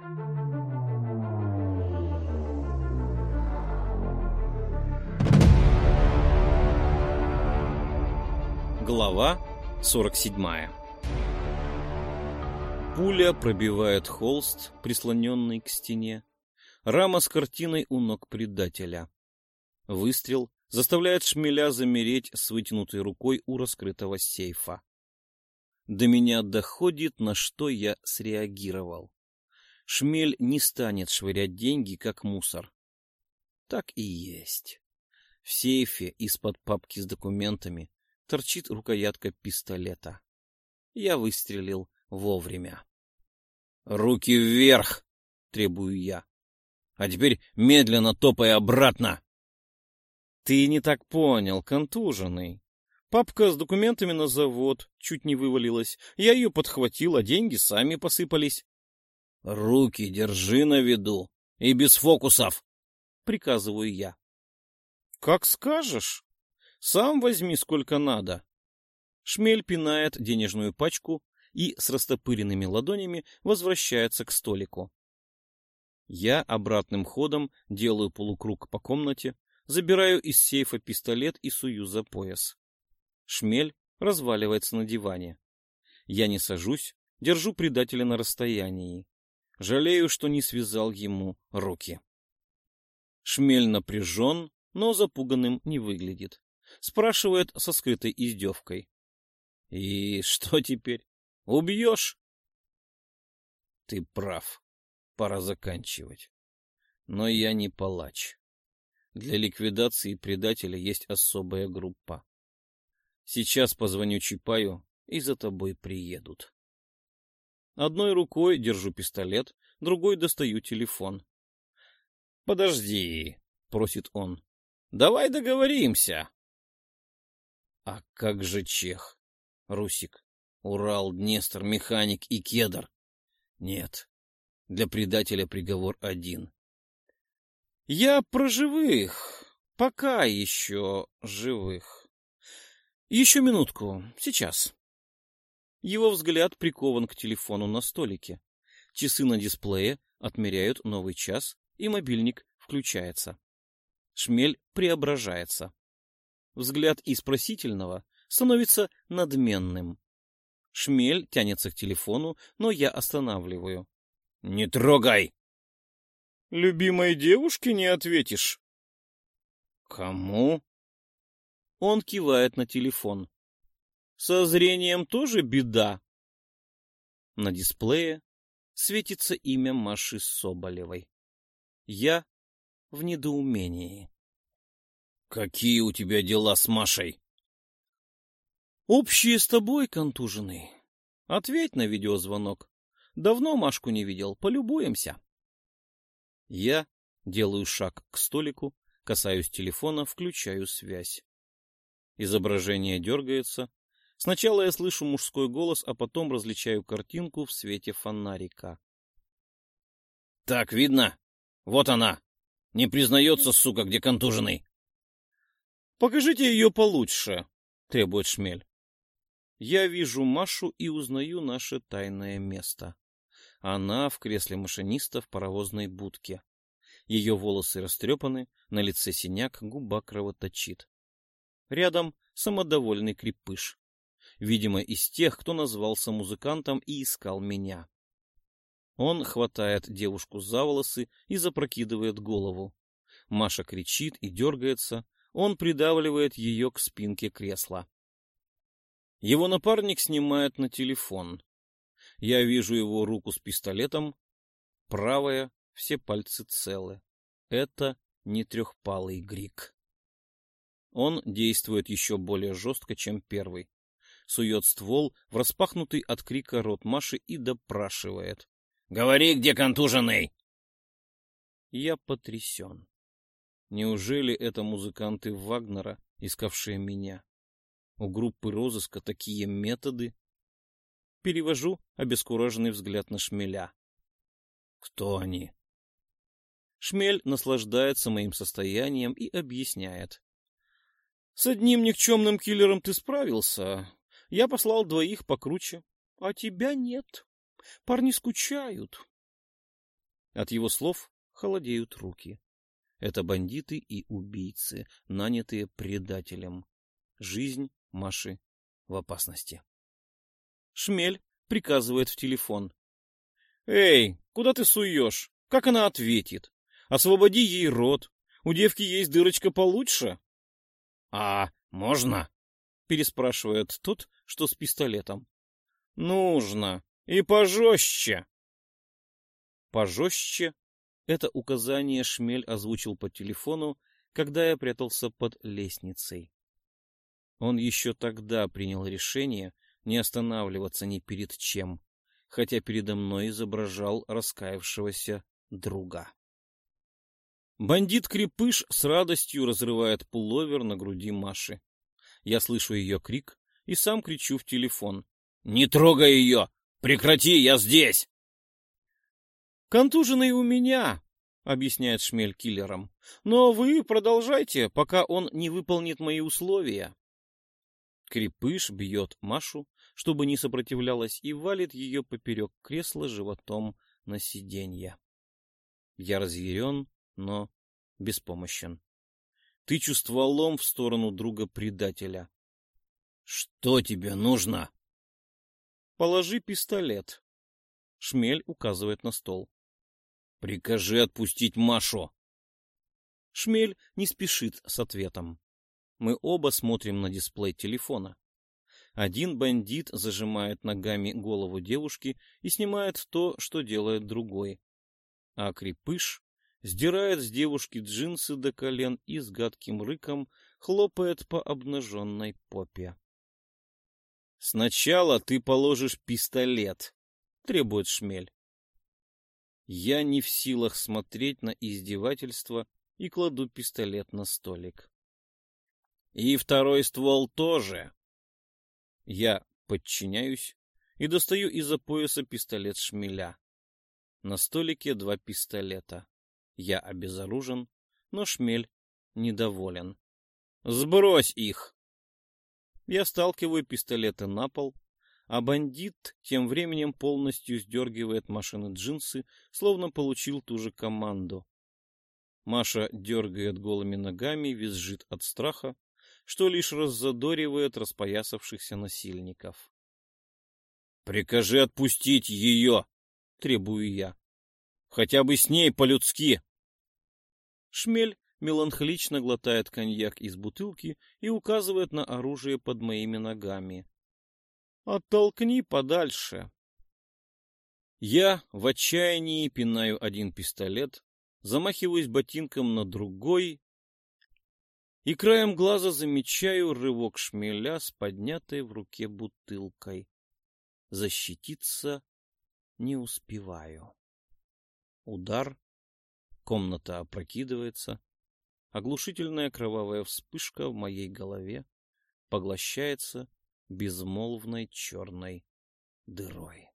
Глава 47 Пуля пробивает холст, прислоненный к стене. Рама с картиной у ног предателя. Выстрел заставляет шмеля замереть с вытянутой рукой у раскрытого сейфа. До меня доходит, на что я среагировал. Шмель не станет швырять деньги, как мусор. Так и есть. В сейфе из-под папки с документами торчит рукоятка пистолета. Я выстрелил вовремя. «Руки вверх!» — требую я. «А теперь медленно топай обратно!» «Ты не так понял, контуженный. Папка с документами на завод чуть не вывалилась. Я ее подхватил, а деньги сами посыпались». «Руки держи на виду и без фокусов!» — приказываю я. «Как скажешь!» Сам возьми сколько надо. Шмель пинает денежную пачку и с растопыренными ладонями возвращается к столику. Я обратным ходом делаю полукруг по комнате, забираю из сейфа пистолет и сую за пояс. Шмель разваливается на диване. Я не сажусь, держу предателя на расстоянии. Жалею, что не связал ему руки. Шмель напряжен, но запуганным не выглядит. Спрашивает со скрытой издевкой. — И что теперь? Убьешь? — Ты прав. Пора заканчивать. Но я не палач. Для ликвидации предателя есть особая группа. Сейчас позвоню Чапаю, и за тобой приедут. Одной рукой держу пистолет, другой достаю телефон. — Подожди, — просит он. — Давай договоримся. А как же Чех, Русик, Урал, Днестр, Механик и Кедр? Нет, для предателя приговор один. Я про живых, пока еще живых. Еще минутку, сейчас. Его взгляд прикован к телефону на столике. Часы на дисплее отмеряют новый час, и мобильник включается. Шмель преображается. Взгляд из просительного становится надменным. Шмель тянется к телефону, но я останавливаю. — Не трогай! — Любимой девушке не ответишь. — Кому? Он кивает на телефон. — Со зрением тоже беда. На дисплее светится имя Маши Соболевой. Я в недоумении. Какие у тебя дела с Машей? Общие с тобой, контуженный. Ответь на видеозвонок. Давно Машку не видел, полюбуемся. Я делаю шаг к столику, касаюсь телефона, включаю связь. Изображение дергается. Сначала я слышу мужской голос, а потом различаю картинку в свете фонарика. Так, видно? Вот она. Не признается, сука, где контуженный. Покажите ее получше, требует Шмель. Я вижу Машу и узнаю наше тайное место. Она в кресле машиниста в паровозной будке. Ее волосы растрепаны, на лице синяк, губа кровоточит. Рядом самодовольный крепыш. Видимо, из тех, кто назвался музыкантом и искал меня. Он хватает девушку за волосы и запрокидывает голову. Маша кричит и дергается, он придавливает ее к спинке кресла. Его напарник снимает на телефон. Я вижу его руку с пистолетом. Правая, все пальцы целы. Это не трехпалый грик. Он действует еще более жестко, чем первый. Сует ствол в распахнутый от крика рот Маши и допрашивает. — Говори, где контуженный! Я потрясен. Неужели это музыканты Вагнера, искавшие меня? У группы розыска такие методы? Перевожу обескураженный взгляд на Шмеля. Кто они? Шмель наслаждается моим состоянием и объясняет. С одним никчемным киллером ты справился. Я послал двоих покруче. А тебя нет. Парни скучают. От его слов холодеют руки. Это бандиты и убийцы, нанятые предателем. Жизнь Маши в опасности. Шмель приказывает в телефон. «Эй, куда ты суешь? Как она ответит? Освободи ей рот. У девки есть дырочка получше». «А можно?» — переспрашивает тот, что с пистолетом. «Нужно. И пожестче». «Пожестче» — это указание Шмель озвучил по телефону, когда я прятался под лестницей. Он еще тогда принял решение не останавливаться ни перед чем, хотя передо мной изображал раскаявшегося друга. Бандит-крепыш с радостью разрывает пуловер на груди Маши. Я слышу ее крик и сам кричу в телефон. «Не трогай ее! Прекрати, я здесь!» «Контуженный у меня!» — объясняет Шмель киллером. «Но вы продолжайте, пока он не выполнит мои условия». Крепыш бьет Машу, чтобы не сопротивлялась, и валит ее поперек кресла животом на сиденье. Я разъярен, но беспомощен. Тычу стволом в сторону друга-предателя. — Что тебе нужно? — Положи пистолет. Шмель указывает на стол. — Прикажи отпустить Машу. Шмель не спешит с ответом. Мы оба смотрим на дисплей телефона. Один бандит зажимает ногами голову девушки и снимает то, что делает другой. А крепыш сдирает с девушки джинсы до колен и с гадким рыком хлопает по обнаженной попе. «Сначала ты положишь пистолет», — требует Шмель. Я не в силах смотреть на издевательство и кладу пистолет на столик. И второй ствол тоже. Я подчиняюсь и достаю из-за пояса пистолет шмеля. На столике два пистолета. Я обезоружен, но шмель недоволен. «Сбрось их!» Я сталкиваю пистолеты на пол, а бандит тем временем полностью сдергивает машины джинсы, словно получил ту же команду. Маша дергает голыми ногами, визжит от страха, что лишь раззадоривает распоясавшихся насильников. «Прикажи отпустить ее!» — требую я. «Хотя бы с ней по-людски!» Шмель меланхолично глотает коньяк из бутылки и указывает на оружие под моими ногами. «Оттолкни подальше!» Я в отчаянии пинаю один пистолет, замахиваюсь ботинком на другой и краем глаза замечаю рывок шмеля с поднятой в руке бутылкой. Защититься не успеваю. Удар, комната опрокидывается, оглушительная кровавая вспышка в моей голове поглощается безмолвной черной дырой.